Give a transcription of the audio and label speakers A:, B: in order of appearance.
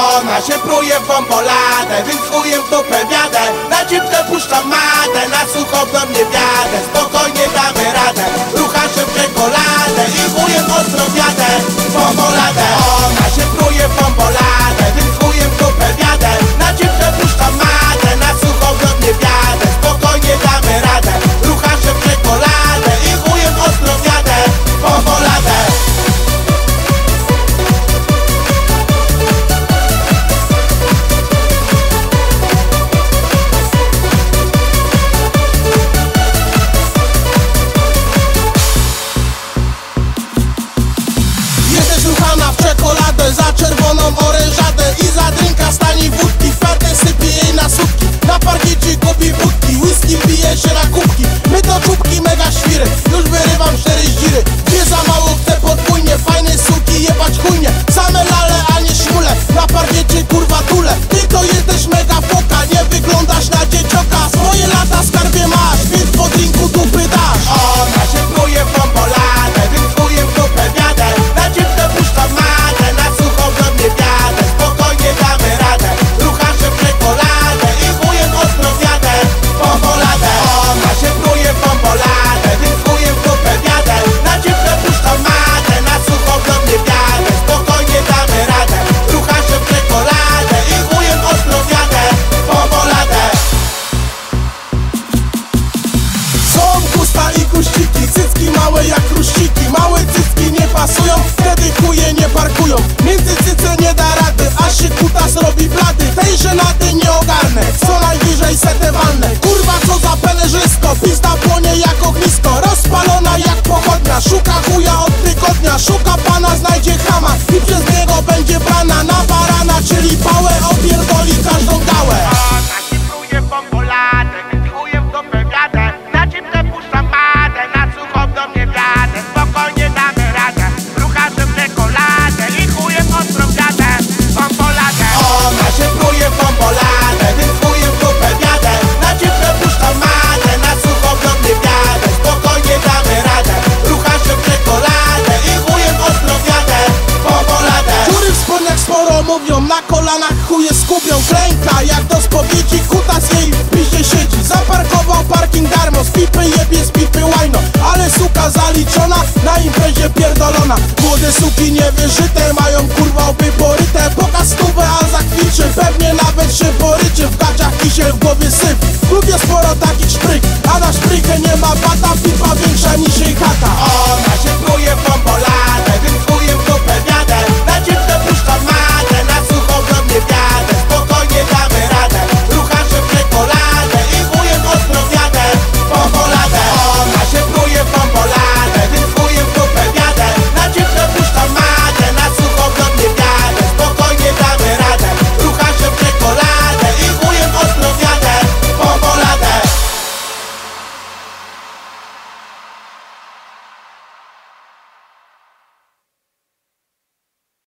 A: Ona się pruje w bomboladę, więc chujem w dupę wiadę. Na dziwkę puszczam matę, na sucho do mnie wiadę. Spokojnie czerwoną orężadę I za drinka stani wódki. Ferdę sypie jej na sutki Na parkiecie gubi budki Whisky bije się na kubki. My to czubki mega świry. Już wyrywam cztery zdziry. Dwie za mało chcę podwójnie. Fajne suki jebać chujnie. Same lale a nie śmule Na parkiecie kurwa tule. Ty to jesteś małe jak kruściki Małe cycki nie pasują, wtedy chuje nie parkują. Między cyce nie da rady, aż się kutas robi blady. Tej żenady nie ogarnę, co najwyżej setę walnę mówią, na kolanach chuje skupią Klęka jak do spowiedzi, kutas jej w piździe siedzi Zaparkował parking darmo, z pipy jebie z pipy łajno. Ale suka zaliczona, na imprezie pierdolona. Młode suki niewyżyte, mają kurwa oby poryte Pokaz stówę, a zakwiczy, pewnie nawet się poryczy. W gaciach kisiel, w głowie syf. Lubię sporo takich szpryk, a na szprykę nie ma bata Pipa większa